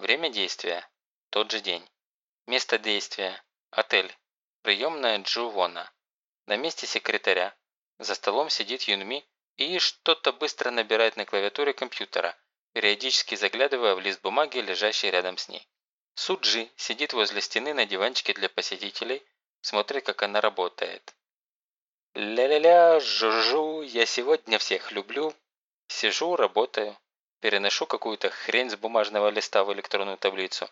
Время действия – тот же день. Место действия – отель. Приемная Джувона. На месте секретаря. За столом сидит Юнми и что-то быстро набирает на клавиатуре компьютера, периодически заглядывая в лист бумаги, лежащий рядом с ней. Суджи сидит возле стены на диванчике для посетителей, смотрит, как она работает. Ля-ля-ля, жужжу, я сегодня всех люблю. Сижу, работаю. Переношу какую-то хрень с бумажного листа в электронную таблицу.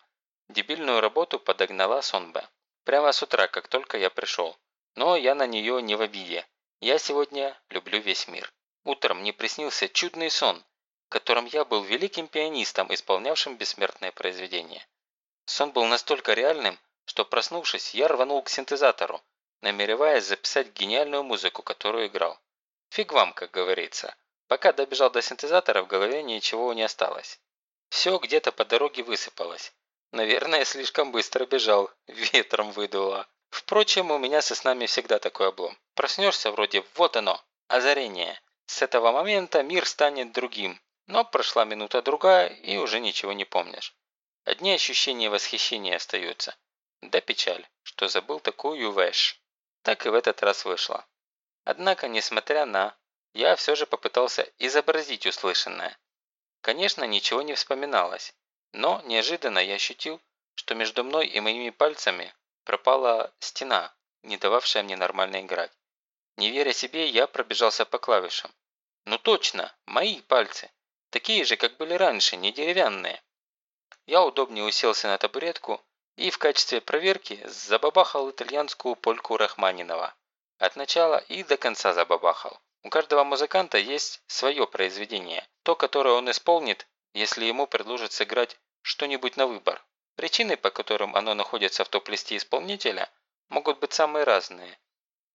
Дебильную работу подогнала Сонбе. Прямо с утра, как только я пришел. Но я на нее не в обиде. Я сегодня люблю весь мир. Утром мне приснился чудный сон, в котором я был великим пианистом, исполнявшим бессмертное произведение. Сон был настолько реальным, что проснувшись, я рванул к синтезатору, намереваясь записать гениальную музыку, которую играл. Фиг вам, как говорится. Пока добежал до синтезатора, в голове ничего не осталось. Все где-то по дороге высыпалось. Наверное, слишком быстро бежал, ветром выдуло. Впрочем, у меня со снами всегда такой облом. Проснешься вроде «вот оно», озарение. С этого момента мир станет другим. Но прошла минута-другая, и уже ничего не помнишь. Одни ощущения восхищения остаются. Да печаль, что забыл такую вещь. Так и в этот раз вышло. Однако, несмотря на, я все же попытался изобразить услышанное. Конечно, ничего не вспоминалось, но неожиданно я ощутил, что между мной и моими пальцами пропала стена, не дававшая мне нормально играть. Не веря себе, я пробежался по клавишам. Ну точно, мои пальцы. Такие же, как были раньше, не деревянные. Я удобнее уселся на табуретку и в качестве проверки забабахал итальянскую польку Рахманинова. От начала и до конца забабахал. У каждого музыканта есть свое произведение, то, которое он исполнит, если ему предложат сыграть что-нибудь на выбор. Причины, по которым оно находится в топ-листе исполнителя, могут быть самые разные.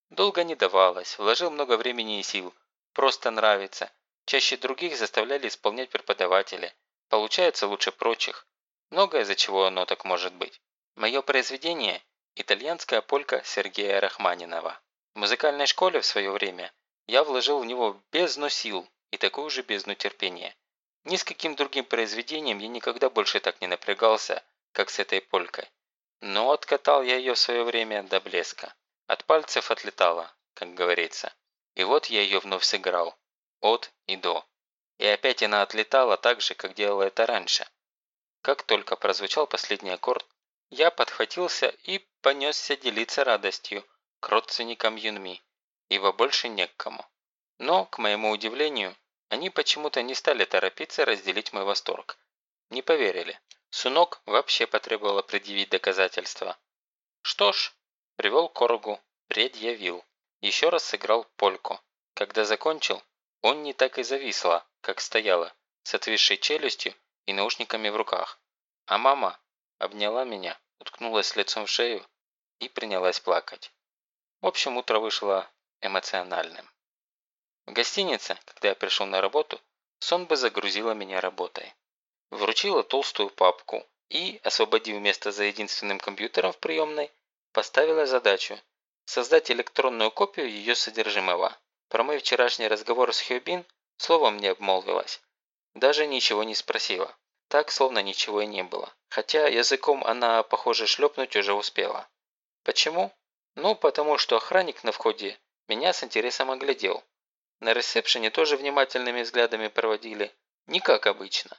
Долго не давалось, вложил много времени и сил, просто нравится. Чаще других заставляли исполнять преподаватели. Получается лучше прочих. Многое из-за чего оно так может быть. Мое произведение – итальянская полька Сергея Рахманинова. В музыкальной школе в свое время я вложил в него бездну сил и такую же бездну терпения. Ни с каким другим произведением я никогда больше так не напрягался, как с этой полькой. Но откатал я ее в свое время до блеска. От пальцев отлетала, как говорится. И вот я ее вновь сыграл. От и до. И опять она отлетала так же, как делала это раньше. Как только прозвучал последний аккорд, я подхватился и понесся делиться радостью к родственникам Юнми, ибо больше не к кому. Но, к моему удивлению, они почему-то не стали торопиться разделить мой восторг. Не поверили. Сунок вообще потребовала предъявить доказательства. Что ж, привел Коргу, предъявил. Еще раз сыграл польку. Когда закончил, он не так и зависла, как стояла, с отвисшей челюстью и наушниками в руках. А мама обняла меня, уткнулась лицом в шею и принялась плакать. В общем, утро вышло эмоциональным. В гостинице, когда я пришел на работу, Сонба загрузила меня работой. Вручила толстую папку и, освободив место за единственным компьютером в приемной, поставила задачу создать электронную копию ее содержимого. Про мой вчерашний разговор с Хьюбин словом не обмолвилась. Даже ничего не спросила. Так, словно ничего и не было. Хотя языком она, похоже, шлепнуть уже успела. Почему? Ну, потому что охранник на входе меня с интересом оглядел. На ресепшене тоже внимательными взглядами проводили. Не как обычно.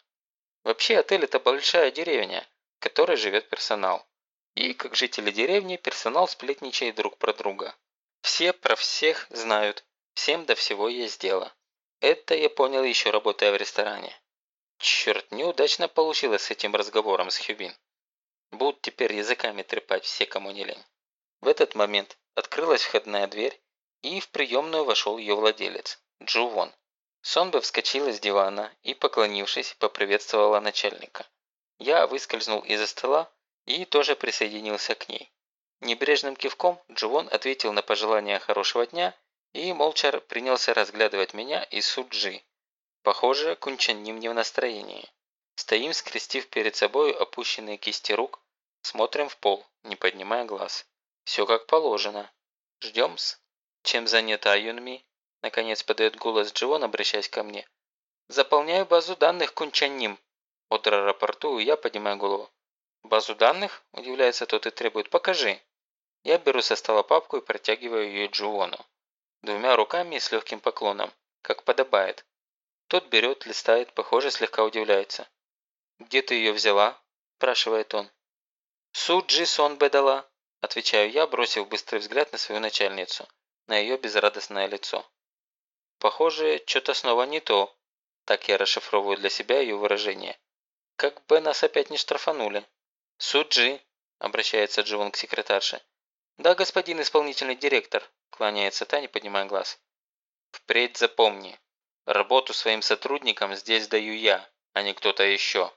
Вообще отель – это большая деревня, в которой живет персонал. И, как жители деревни, персонал сплетничает друг про друга. Все про всех знают, всем до всего есть дело. Это я понял еще работая в ресторане. Черт, неудачно получилось с этим разговором с Хюбин. Будут теперь языками трепать все, кому не лень. В этот момент открылась входная дверь, и в приемную вошел ее владелец, Джувон. Сонба вскочила с дивана и, поклонившись, поприветствовала начальника. Я выскользнул из-за стола и тоже присоединился к ней. Небрежным кивком Джувон ответил на пожелание хорошего дня и молча принялся разглядывать меня и Суджи, Похоже, Кунчаним не в настроении. Стоим, скрестив перед собой опущенные кисти рук, смотрим в пол, не поднимая глаз. Все как положено. Ждем-с. Чем занята Юнми? Наконец подает голос Дживон, обращаясь ко мне. Заполняю базу данных Кунчаним. Отра рапортую, я поднимаю голову. «Базу данных?» – удивляется тот и требует. «Покажи». Я беру со стола папку и протягиваю ее Джуону. Двумя руками и с легким поклоном, как подобает. Тот берет, листает, похоже, слегка удивляется. «Где ты ее взяла?» – спрашивает он. «Суджи сон бедала», – отвечаю я, бросив быстрый взгляд на свою начальницу, на ее безрадостное лицо. Похоже, что-то снова не то. Так я расшифровываю для себя ее выражение. Как бы нас опять не штрафанули. «Суджи», – обращается Дживон к секретарше. «Да, господин исполнительный директор», – кланяется та, поднимая глаз. «Впредь запомни, работу своим сотрудникам здесь даю я, а не кто-то еще».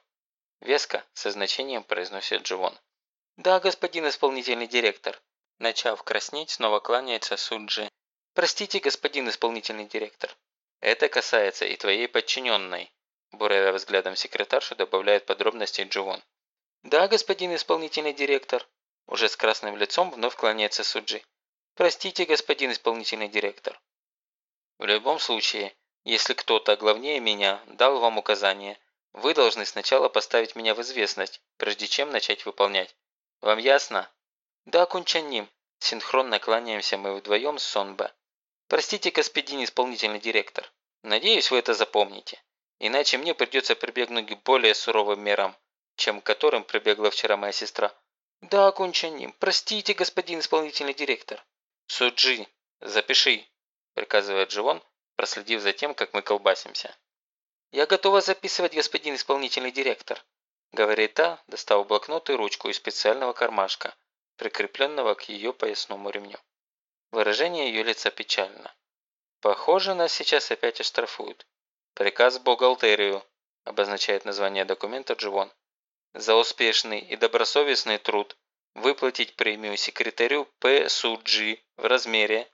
Веско, со значением произносит Дживон. «Да, господин исполнительный директор», – начав краснеть, снова кланяется Суджи. «Простите, господин исполнительный директор». «Это касается и твоей подчиненной», – буравя взглядом секретаршу, добавляет подробности Дживон. «Да, господин исполнительный директор», – уже с красным лицом вновь кланяется Суджи. «Простите, господин исполнительный директор». «В любом случае, если кто-то главнее меня дал вам указание, вы должны сначала поставить меня в известность, прежде чем начать выполнять. Вам ясно?» «Да, Кунчаним», – синхронно кланяемся мы вдвоем с Сонбе. «Простите, господин исполнительный директор. Надеюсь, вы это запомните. Иначе мне придется прибегнуть к более суровым мерам, чем которым прибегла вчера моя сестра. «Да, Гунчаним, простите, господин исполнительный директор». «Суджи, запиши», – приказывает Дживон, проследив за тем, как мы колбасимся. «Я готова записывать, господин исполнительный директор», – говорит та, достав блокнот и ручку из специального кармашка, прикрепленного к ее поясному ремню. Выражение ее лица печально. «Похоже, нас сейчас опять оштрафуют. Приказ бухгалтерию», – обозначает название документа Дживон за успешный и добросовестный труд выплатить премию секретарю П. Суджи в размере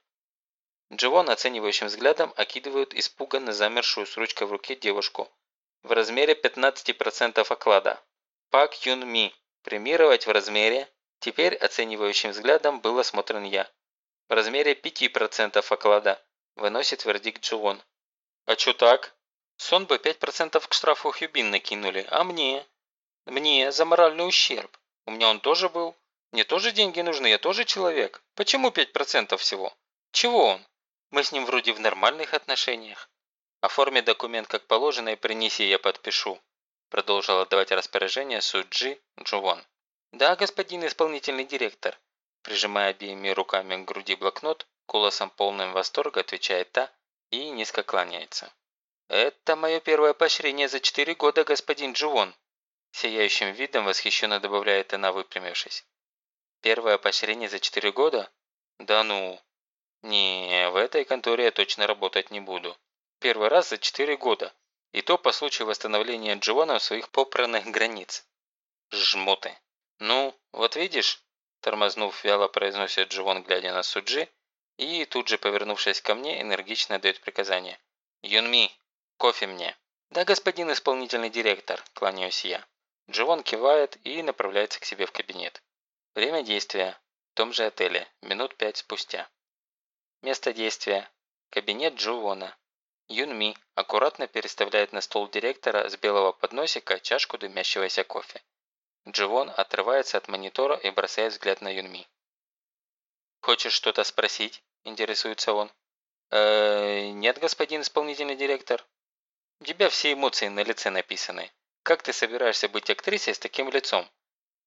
Дживон оценивающим взглядом окидывают испуганно замершую с ручкой в руке девушку в размере 15% оклада. Пак Юн Ми премировать в размере Теперь оценивающим взглядом был осмотрен я. В размере 5% оклада выносит вердикт Дживон. А чё так? Сон бы 5% к штрафу Хюбин накинули, а мне? Мне за моральный ущерб. У меня он тоже был. Мне тоже деньги нужны, я тоже человек. Почему 5% всего? Чего он? Мы с ним вроде в нормальных отношениях. Оформи документ как положено и принеси, я подпишу. Продолжил отдавать распоряжение Суджи Джувон. Да, господин исполнительный директор. Прижимая обеими руками к груди блокнот, голосом полным восторга отвечает та и низко кланяется. «Это мое первое поощрение за четыре года, господин Джувон», Сияющим видом восхищенно добавляет она, выпрямившись. Первое поощрение за четыре года? Да ну. Не, в этой конторе я точно работать не буду. Первый раз за четыре года. И то по случаю восстановления Дживона своих попранных границ. Жмоты. Ну, вот видишь, тормознув вяло произносит Дживон, глядя на Суджи, и тут же, повернувшись ко мне, энергично дает приказание. «Юнми, кофе мне». «Да, господин исполнительный директор», – кланяюсь я. Дживон кивает и направляется к себе в кабинет. Время действия. В том же отеле. Минут пять спустя. Место действия. Кабинет Дживона. Юнми аккуратно переставляет на стол директора с белого подносика чашку дымящегося кофе. Дживон отрывается от монитора и бросает взгляд на Юнми. «Хочешь что-то спросить?» – интересуется он. «Э, «Нет, господин исполнительный директор. У тебя все эмоции на лице написаны. Как ты собираешься быть актрисой с таким лицом?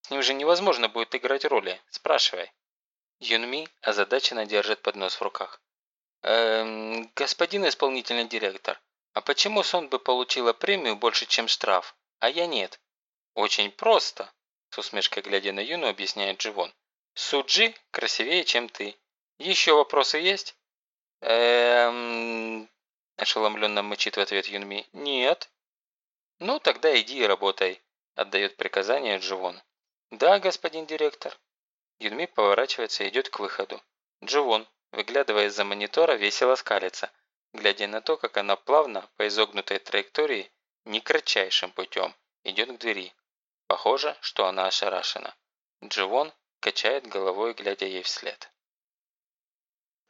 С ним же невозможно будет играть роли. Спрашивай. Юнми озадаченно держит поднос в руках. «Эм, господин исполнительный директор, а почему Сон бы получила премию больше, чем штраф, а я нет?» «Очень просто», – с усмешкой глядя на Юну, объясняет Дживон. «Суджи красивее, чем ты. Еще вопросы есть?» «Эм...» – ошеломленно мычит в ответ Юнми. «Нет». «Ну, тогда иди и работай», – отдает приказание Дживон. «Да, господин директор». Юнми поворачивается и идет к выходу. Дживон, выглядывая из-за монитора, весело скалится, глядя на то, как она плавно, по изогнутой траектории, не кратчайшим путем, идет к двери. Похоже, что она ошарашена. Дживон качает головой, глядя ей вслед.